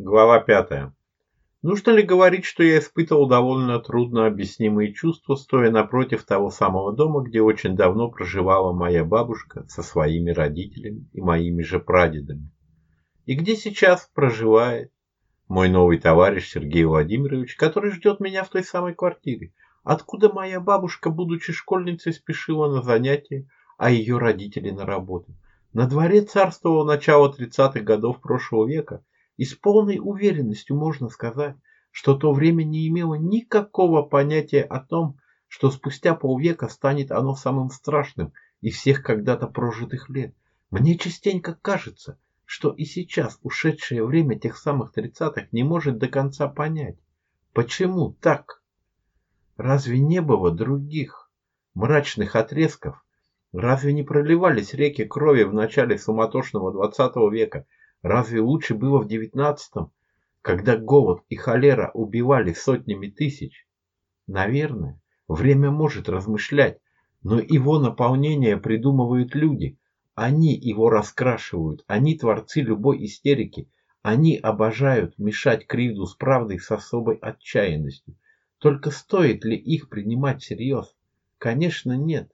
Глава пятая. Нужно ли говорить, что я испытывал довольно трудно объяснимые чувства, стоя напротив того самого дома, где очень давно проживала моя бабушка со своими родителями и моими же прадедами? И где сейчас проживает мой новый товарищ Сергей Владимирович, который ждет меня в той самой квартире, откуда моя бабушка, будучи школьницей, спешила на занятия, а ее родители на работу. На дворе царствовало начало 30-х годов прошлого века, и с полной уверенностью можно сказать, что то время не имело никакого понятия о том, что спустя полвека станет оно самым страшным из всех когда-то прожитых лет. Мне частенько кажется, что и сейчас ушедшее время тех самых тридцатых не может до конца понять, почему так. Разве не было других мрачных отрезков? Разве не проливались реки крови в начале суматошного двадцатого века, Разве лучше было в девятнадцатом, когда голод и холера убивали сотнями тысяч? Наверное, время может размышлять, но его наполнение придумывают люди. Они его раскрашивают, они творцы любой истерики, они обожают мешать кривду с правдой с особой отчаянностью. Только стоит ли их принимать всерьез? Конечно, нет.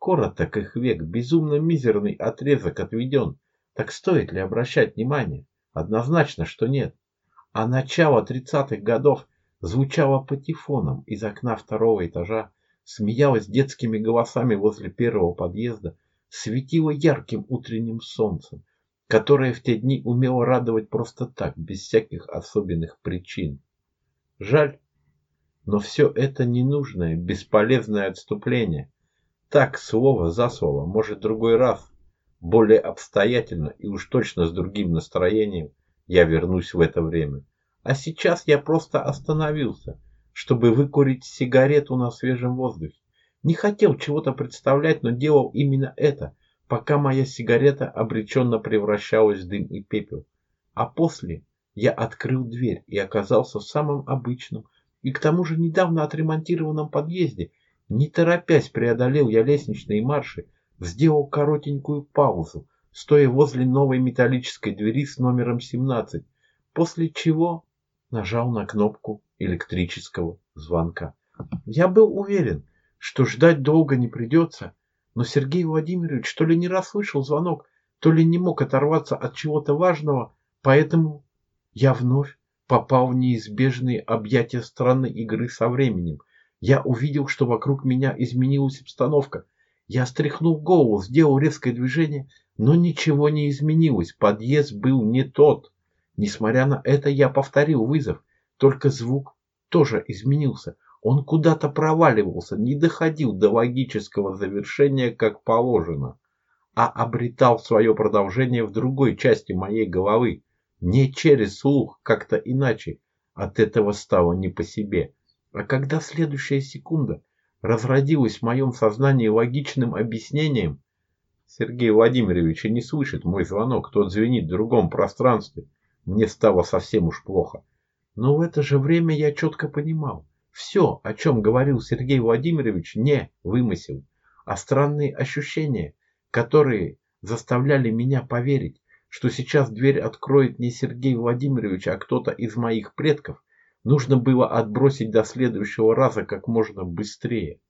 Короток их век, безумно мизерный отрезок отведен. Так стоит ли обращать внимание? Однозначно, что нет. А начало тридцатых годов звучало патефоном из окна второго этажа, смеялось детскими голосами возле первого подъезда, светило ярким утренним солнцем, которое в те дни умело радовать просто так, без всяких особенных причин. Жаль, но все это ненужное, бесполезное отступление. Так, слово за слово, может, другой раз, более обстоятельно и уж точно с другим настроением я вернусь в это время. А сейчас я просто остановился, чтобы выкурить сигарету на свежем воздухе. Не хотел чего-то представлять, но делал именно это, пока моя сигарета обреченно превращалась в дым и пепел. А после я открыл дверь и оказался в самом обычном и к тому же недавно отремонтированном подъезде. Не торопясь преодолел я лестничные марши, сделал коротенькую паузу, стоя возле новой металлической двери с номером 17, после чего нажал на кнопку электрического звонка. Я был уверен, что ждать долго не придется, но Сергей Владимирович то ли не расслышал звонок, то ли не мог оторваться от чего-то важного, поэтому я вновь попал в неизбежные объятия странной игры со временем. Я увидел, что вокруг меня изменилась обстановка – я стряхнул голову, сделал резкое движение, но ничего не изменилось. Подъезд был не тот. Несмотря на это, я повторил вызов. Только звук тоже изменился. Он куда-то проваливался, не доходил до логического завершения, как положено, а обретал свое продолжение в другой части моей головы. Не через слух, как-то иначе. От этого стало не по себе. А когда следующая секунда разродилось в моем сознании логичным объяснением, Сергей Владимирович и не слышит мой звонок, тот звенит в другом пространстве. Мне стало совсем уж плохо. Но в это же время я четко понимал, все, о чем говорил Сергей Владимирович, не вымысел, а странные ощущения, которые заставляли меня поверить, что сейчас дверь откроет не Сергей Владимирович, а кто-то из моих предков, Нужно было отбросить до следующего раза как можно быстрее.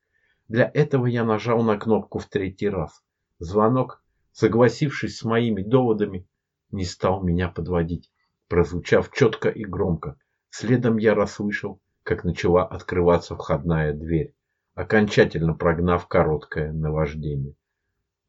Для этого я нажал на кнопку в третий раз. Звонок, согласившись с моими доводами, не стал меня подводить, прозвучав четко и громко. Следом я расслышал, как начала открываться входная дверь, окончательно прогнав короткое наваждение.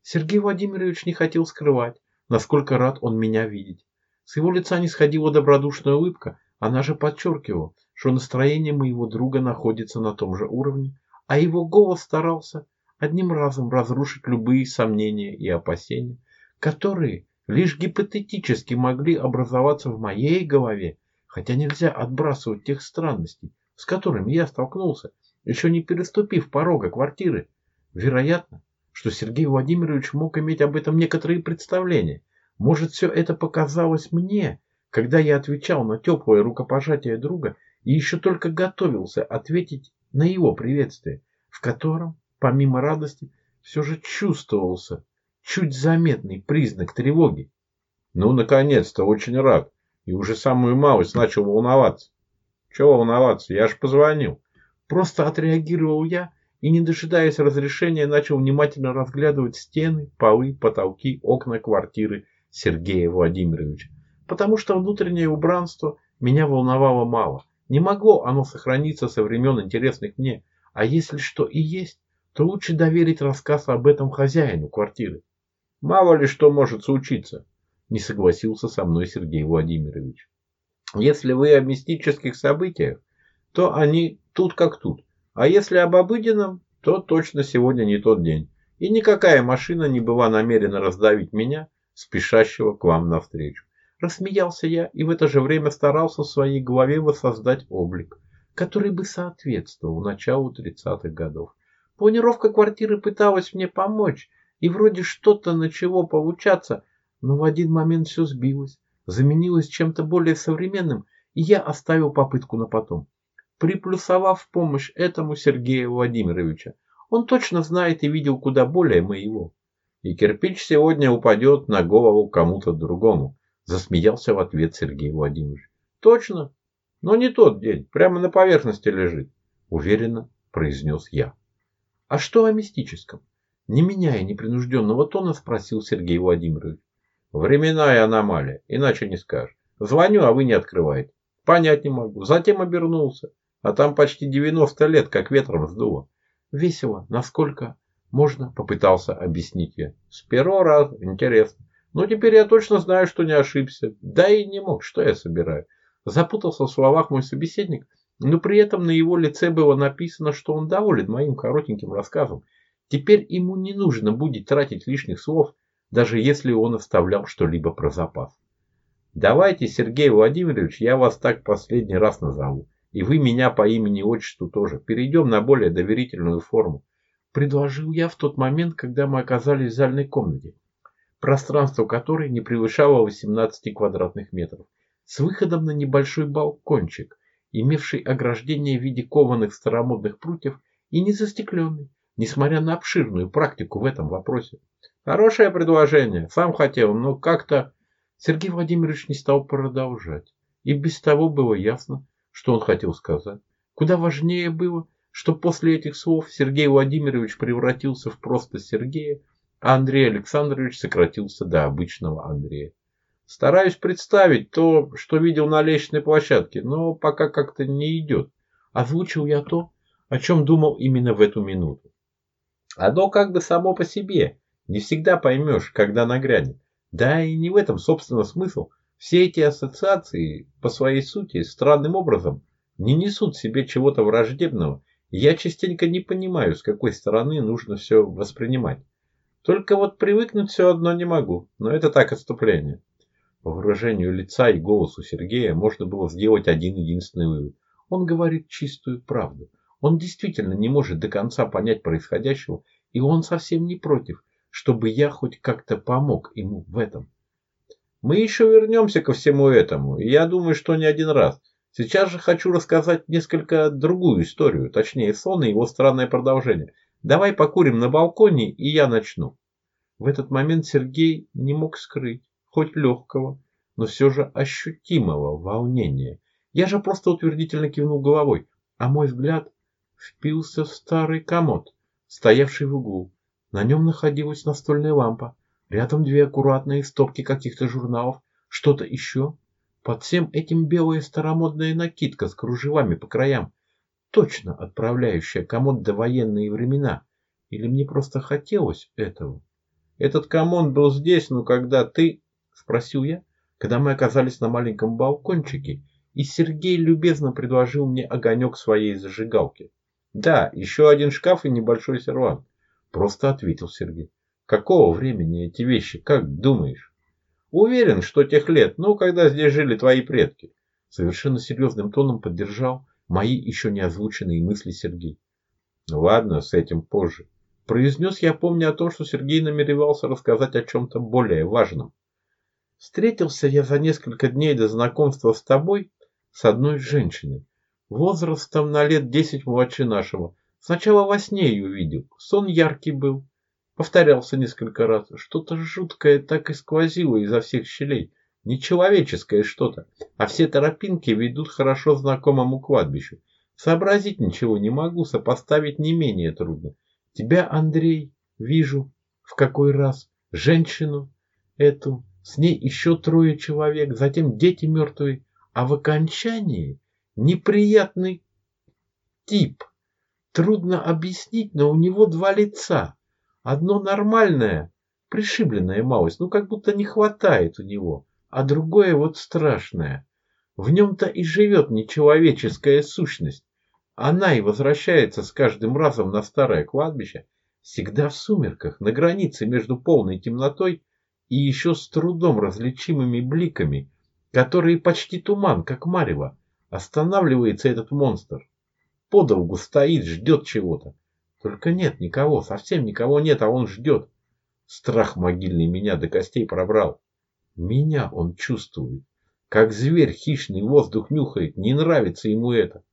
Сергей Владимирович не хотел скрывать, насколько рад он меня видеть. С его лица не сходила добродушная улыбка, она же подчеркивала, что настроение моего друга находится на том же уровне, а его голос старался одним разом разрушить любые сомнения и опасения, которые лишь гипотетически могли образоваться в моей голове, хотя нельзя отбрасывать тех странностей, с которыми я столкнулся, еще не переступив порога квартиры. Вероятно, что Сергей Владимирович мог иметь об этом некоторые представления. Может, все это показалось мне когда я отвечал на теплое рукопожатие друга и еще только готовился ответить на его приветствие, в котором, помимо радости, все же чувствовался чуть заметный признак тревоги. «Ну, наконец-то, очень рад. И уже самую малость начал волноваться. Чего волноваться? Я же позвонил. Просто отреагировал я и, не дожидаясь разрешения, начал внимательно разглядывать стены, полы, потолки, окна квартиры Сергея Владимировича. Потому что внутреннее убранство меня волновало мало. Не могло оно сохраниться со времен интересных мне. А если что и есть, то лучше доверить рассказ об этом хозяину квартиры. Мало ли что может случиться, не согласился со мной Сергей Владимирович. Если вы о мистических событиях, то они тут как тут. А если об обыденном, то точно сегодня не тот день. И никакая машина не была намерена раздавить меня, спешащего к вам навстречу. Рассмеялся я и в это же время старался в своей голове воссоздать облик, который бы соответствовал началу 30-х годов. Планировка квартиры пыталась мне помочь, и вроде что-то начало получаться, но в один момент все сбилось, заменилось чем-то более современным, и я оставил попытку на потом. Приплюсовав помощь этому Сергея Владимировича, он точно знает и видел куда более моего. И кирпич сегодня упадет на голову кому-то другому, засмеялся в ответ Сергей Владимирович. Точно, но не тот день, прямо на поверхности лежит, уверенно произнес я. А что о мистическом? Не меняя непринужденного тона, спросил Сергей Владимирович. Временная аномалия, иначе не скажешь. Звоню, а вы не открываете. Понять не могу. Затем обернулся. А там почти 90 лет, как ветром сдуло. Весело, насколько можно, попытался объяснить я. С первого раза, интересно. Но теперь я точно знаю, что не ошибся. Да и не мог, что я собираю. Запутался в словах мой собеседник, но при этом на его лице было написано, что он доволен моим коротеньким рассказом. Теперь ему не нужно будет тратить лишних слов, даже если он оставлял что-либо про запас. Давайте, Сергей Владимирович, я вас так последний раз назову. И вы меня по имени и отчеству тоже. Перейдем на более доверительную форму. Предложил я в тот момент, когда мы оказались в зальной комнате, пространство которой не превышало 18 квадратных метров, с выходом на небольшой балкончик, имевший ограждение в виде кованых старомодных прутьев и не застекленный, несмотря на обширную практику в этом вопросе. Хорошее предложение, сам хотел, но как-то... Сергей Владимирович не стал продолжать. И без того было ясно, что он хотел сказать. Куда важнее было, что после этих слов Сергей Владимирович превратился в просто Сергея, Андрей Александрович сократился до обычного Андрея. Стараюсь представить то, что видел на лестничной площадке, но пока как-то не идет. Озвучил я то, о чем думал именно в эту минуту. Оно как бы само по себе. Не всегда поймешь, когда нагрянет. Да и не в этом, собственно, смысл. Все эти ассоциации, по своей сути, странным образом, не несут в себе чего-то враждебного. я частенько не понимаю, с какой стороны нужно все воспринимать. Только вот привыкнуть все одно не могу, но это так отступление. По выражению лица и голосу Сергея можно было сделать один единственный вывод. Он говорит чистую правду. Он действительно не может до конца понять происходящего, и он совсем не против, чтобы я хоть как-то помог ему в этом. Мы еще вернемся ко всему этому, и я думаю, что не один раз. Сейчас же хочу рассказать несколько другую историю, точнее сон и его странное продолжение. Давай покурим на балконе, и я начну. В этот момент Сергей не мог скрыть, хоть легкого, но все же ощутимого волнения. Я же просто утвердительно кивнул головой, а мой взгляд впился в старый комод, стоявший в углу. На нем находилась настольная лампа, рядом две аккуратные стопки каких-то журналов, что-то еще. Под всем этим белая старомодная накидка с кружевами по краям, точно отправляющая комод до военные времена. Или мне просто хотелось этого? Этот комод был здесь, но когда ты... Спросил я, когда мы оказались на маленьком балкончике, и Сергей любезно предложил мне огонек своей зажигалки. Да, еще один шкаф и небольшой сервант. Просто ответил Сергей. Какого времени эти вещи, как думаешь? Уверен, что тех лет, ну, когда здесь жили твои предки. Совершенно серьезным тоном поддержал мои еще не озвученные мысли Сергей. Ладно, с этим позже. Произнес я, помня о том, что Сергей намеревался рассказать о чем-то более важном. Встретился я за несколько дней до знакомства с тобой с одной женщиной, возрастом на лет десять младше нашего. Сначала во сне ее видел. Сон яркий был. Повторялся несколько раз. Что-то жуткое так и сквозило изо всех щелей. Нечеловеческое что-то, а все тропинки ведут хорошо знакомому кладбищу. Сообразить ничего не могу, сопоставить не менее трудно. Тебя, Андрей, вижу, в какой раз, женщину эту, с ней еще трое человек, затем дети мертвые, а в окончании неприятный тип. Трудно объяснить, но у него два лица. Одно нормальное, пришибленное малость, ну как будто не хватает у него, а другое вот страшное. В нем-то и живет нечеловеческая сущность. Она и возвращается с каждым разом на старое кладбище, всегда в сумерках, на границе между полной темнотой и еще с трудом различимыми бликами, которые почти туман, как марево. Останавливается этот монстр. Подолгу стоит, ждет чего-то. Только нет никого, совсем никого нет, а он ждет. Страх могильный меня до костей пробрал. Меня он чувствует. Как зверь хищный воздух нюхает, не нравится ему это.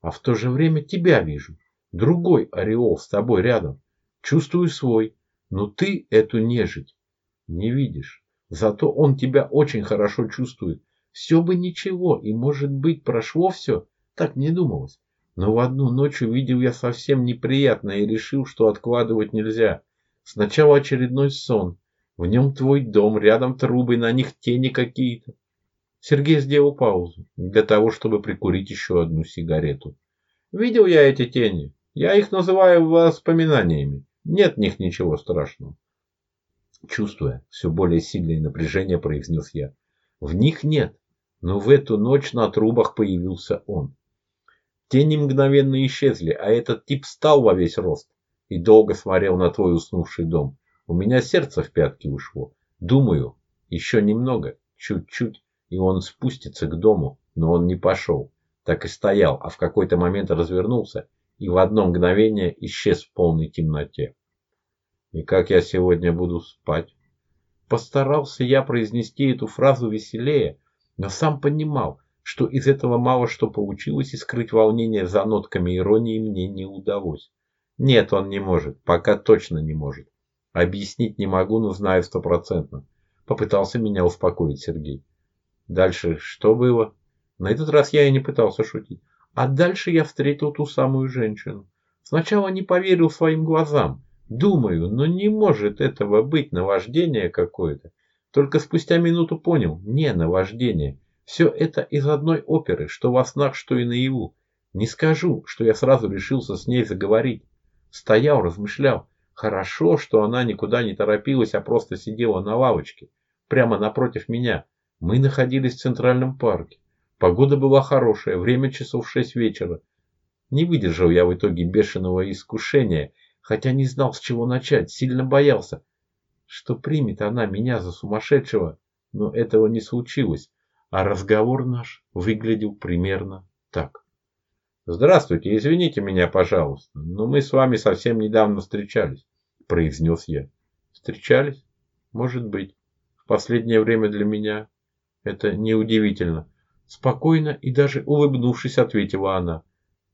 А в то же время тебя вижу. Другой ореол с тобой рядом. Чувствую свой. Но ты эту нежить не видишь. Зато он тебя очень хорошо чувствует. Все бы ничего, и может быть прошло все, так не думалось. Но в одну ночь увидел я совсем неприятное и решил, что откладывать нельзя. Сначала очередной сон. В нем твой дом, рядом трубы, на них тени какие-то. Сергей сделал паузу для того, чтобы прикурить еще одну сигарету. Видел я эти тени. Я их называю воспоминаниями. Нет в них ничего страшного. Чувствуя все более сильное напряжение, произнес я. В них нет, но в эту ночь на трубах появился он. Тени мгновенно исчезли, а этот тип встал во весь рост и долго смотрел на твой уснувший дом. У меня сердце в пятки ушло. Думаю, еще немного, чуть-чуть, и он спустится к дому, но он не пошел. Так и стоял, а в какой-то момент развернулся и в одно мгновение исчез в полной темноте. И как я сегодня буду спать? Постарался я произнести эту фразу веселее, но сам понимал, что из этого мало что получилось, и скрыть волнение за нотками иронии мне не удалось. Нет, он не может, пока точно не может. Объяснить не могу, но знаю стопроцентно. Попытался меня успокоить Сергей. Дальше что было? На этот раз я и не пытался шутить. А дальше я встретил ту самую женщину. Сначала не поверил своим глазам. Думаю, но не может этого быть наваждение какое-то. Только спустя минуту понял, не наваждение. Все это из одной оперы, что во снах, что и наяву. Не скажу, что я сразу решился с ней заговорить. Стоял, размышлял. Хорошо, что она никуда не торопилась, а просто сидела на лавочке, прямо напротив меня. Мы находились в Центральном парке. Погода была хорошая, время часов шесть вечера. Не выдержал я в итоге бешеного искушения, хотя не знал, с чего начать, сильно боялся, что примет она меня за сумасшедшего, но этого не случилось а разговор наш выглядел примерно так. «Здравствуйте, извините меня, пожалуйста, но мы с вами совсем недавно встречались», – произнес я. «Встречались? Может быть. В последнее время для меня это неудивительно». Спокойно и даже улыбнувшись, ответила она.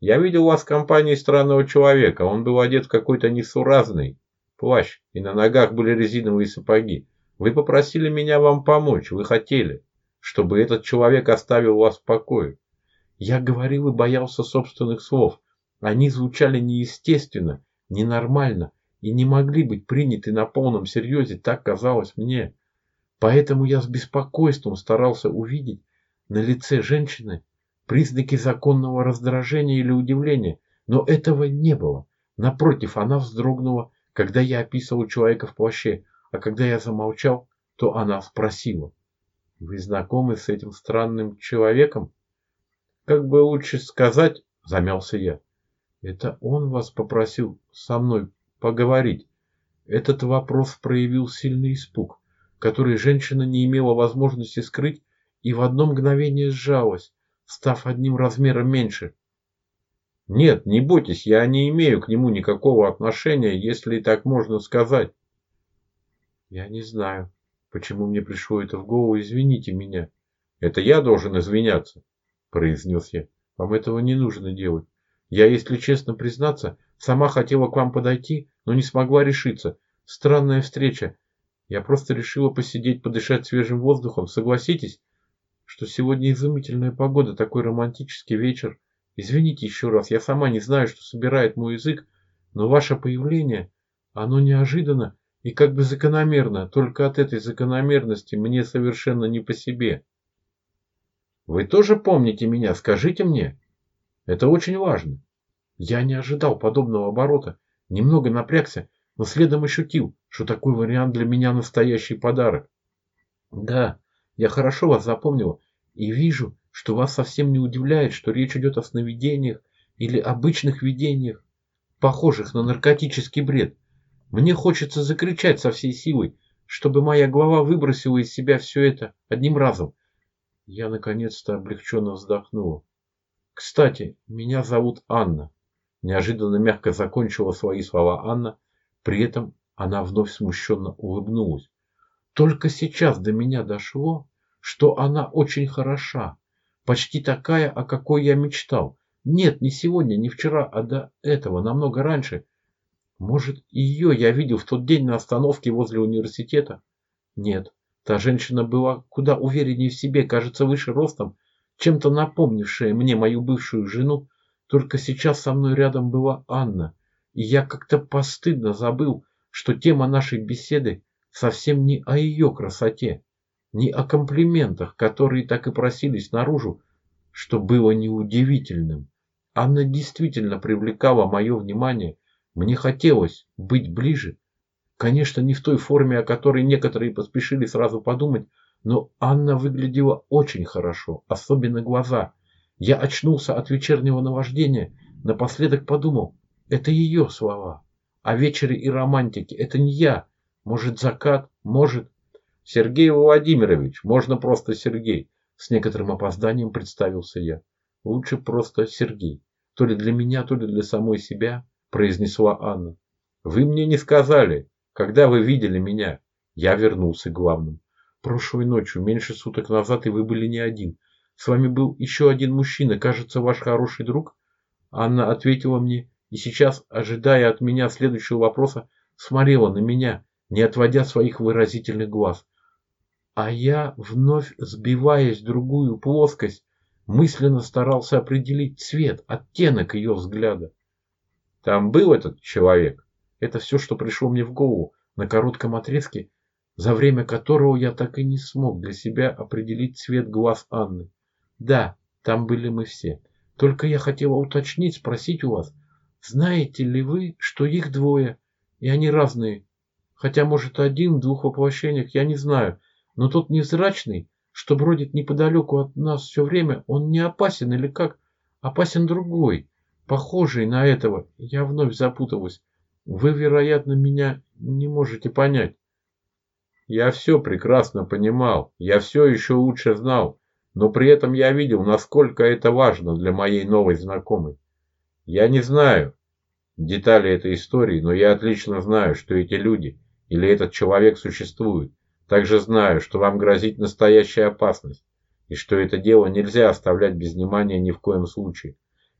«Я видел вас в компании странного человека. Он был одет в какой-то несуразный плащ, и на ногах были резиновые сапоги. Вы попросили меня вам помочь, вы хотели чтобы этот человек оставил вас в покое. Я говорил и боялся собственных слов. Они звучали неестественно, ненормально и не могли быть приняты на полном серьезе, так казалось мне. Поэтому я с беспокойством старался увидеть на лице женщины признаки законного раздражения или удивления, но этого не было. Напротив, она вздрогнула, когда я описывал человека в плаще, а когда я замолчал, то она спросила. Вы знакомы с этим странным человеком? Как бы лучше сказать, замялся я. Это он вас попросил со мной поговорить. Этот вопрос проявил сильный испуг, который женщина не имела возможности скрыть и в одно мгновение сжалась, став одним размером меньше. Нет, не бойтесь, я не имею к нему никакого отношения, если так можно сказать. Я не знаю, Почему мне пришло это в голову, извините меня. Это я должен извиняться, произнес я. Вам этого не нужно делать. Я, если честно признаться, сама хотела к вам подойти, но не смогла решиться. Странная встреча. Я просто решила посидеть, подышать свежим воздухом. Согласитесь, что сегодня изумительная погода, такой романтический вечер. Извините еще раз, я сама не знаю, что собирает мой язык, но ваше появление, оно неожиданно и как бы закономерно. Только от этой закономерности мне совершенно не по себе. Вы тоже помните меня? Скажите мне. Это очень важно. Я не ожидал подобного оборота. Немного напрягся, но следом ощутил, что такой вариант для меня настоящий подарок. Да, я хорошо вас запомнила и вижу, что вас совсем не удивляет, что речь идет о сновидениях или обычных видениях, похожих на наркотический бред. Мне хочется закричать со всей силой, чтобы моя голова выбросила из себя все это одним разом. Я наконец-то облегченно вздохнула. Кстати, меня зовут Анна. Неожиданно мягко закончила свои слова Анна, при этом она вновь смущенно улыбнулась. Только сейчас до меня дошло, что она очень хороша, почти такая, о какой я мечтал. Нет, не сегодня, не вчера, а до этого, намного раньше. Может, ее я видел в тот день на остановке возле университета? Нет, та женщина была куда увереннее в себе, кажется, выше ростом, чем-то напомнившая мне мою бывшую жену, только сейчас со мной рядом была Анна, и я как-то постыдно забыл, что тема нашей беседы совсем не о ее красоте, не о комплиментах, которые так и просились наружу, что было неудивительным. Анна действительно привлекала мое внимание, мне хотелось быть ближе. Конечно, не в той форме, о которой некоторые поспешили сразу подумать, но Анна выглядела очень хорошо, особенно глаза. Я очнулся от вечернего наваждения, напоследок подумал, это ее слова. О вечере и романтике. Это не я. Может, закат? Может... Сергей Владимирович. Можно просто Сергей. С некоторым опозданием представился я. Лучше просто Сергей. То ли для меня, то ли для самой себя, произнесла Анна. Вы мне не сказали, когда вы видели меня. Я вернулся к главному. Прошлой ночью, меньше суток назад, и вы были не один. С вами был еще один мужчина, кажется, ваш хороший друг. Анна ответила мне и сейчас, ожидая от меня следующего вопроса, смотрела на меня, не отводя своих выразительных глаз. А я, вновь сбиваясь в другую плоскость, мысленно старался определить цвет, оттенок ее взгляда. Там был этот человек. Это все, что пришло мне в голову на коротком отрезке, за время которого я так и не смог для себя определить цвет глаз Анны. Да, там были мы все. Только я хотела уточнить, спросить у вас, знаете ли вы, что их двое, и они разные? Хотя, может, один в двух воплощениях, я не знаю. Но тот невзрачный, что бродит неподалеку от нас все время, он не опасен или как? Опасен другой, похожий на этого. Я вновь запуталась. Вы, вероятно, меня не можете понять. Я все прекрасно понимал, я все еще лучше знал, но при этом я видел, насколько это важно для моей новой знакомой. Я не знаю детали этой истории, но я отлично знаю, что эти люди или этот человек существуют. Также знаю, что вам грозит настоящая опасность, и что это дело нельзя оставлять без внимания ни в коем случае.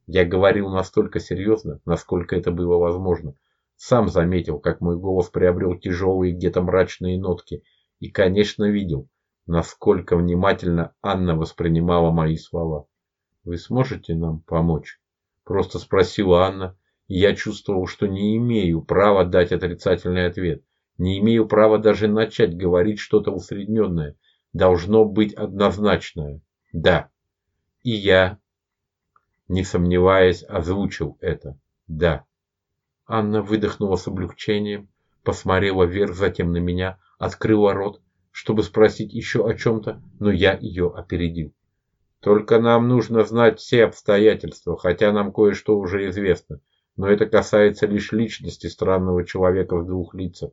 Я говорил настолько серьезно, насколько это было возможно. Сам заметил, как мой голос приобрел тяжелые где-то мрачные нотки, и, конечно, видел, насколько внимательно Анна воспринимала мои слова. Вы сможете нам помочь? Просто спросила Анна, и я чувствовал, что не имею права дать отрицательный ответ. Не имею права даже начать говорить что-то усредненное. Должно быть однозначное. Да. И я, не сомневаясь, озвучил это. Да. Анна выдохнула с облегчением, посмотрела вверх, затем на меня, открыла рот, чтобы спросить еще о чем-то, но я ее опередил. Только нам нужно знать все обстоятельства, хотя нам кое-что уже известно. Но это касается лишь личности странного человека в двух лицах.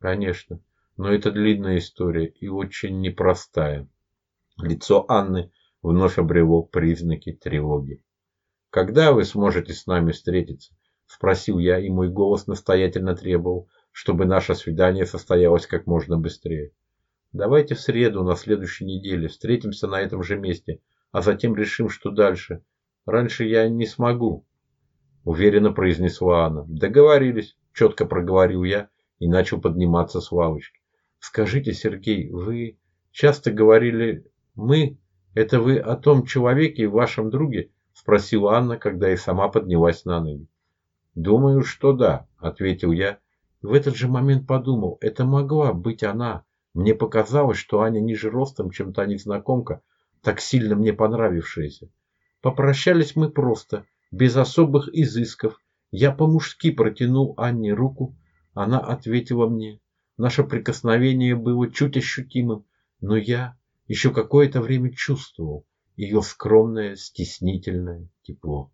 Конечно, но это длинная история и очень непростая. Лицо Анны вновь обрело признаки тревоги. Когда вы сможете с нами встретиться? Спросил я, и мой голос настоятельно требовал, чтобы наше свидание состоялось как можно быстрее. Давайте в среду на следующей неделе встретимся на этом же месте, а затем решим, что дальше. Раньше я не смогу, уверенно произнесла она. Договорились, четко проговорил я и начал подниматься с лавочки. Скажите, Сергей, вы часто говорили «мы»? Это вы о том человеке, вашем друге? Спросила Анна, когда и сама поднялась на ноги. Думаю, что да, ответил я. В этот же момент подумал, это могла быть она. Мне показалось, что Аня ниже ростом, чем та незнакомка, так сильно мне понравившаяся. Попрощались мы просто, без особых изысков. Я по-мужски протянул Анне руку, она ответила мне. Наше прикосновение было чуть ощутимым, но я еще какое-то время чувствовал ее скромное, стеснительное тепло.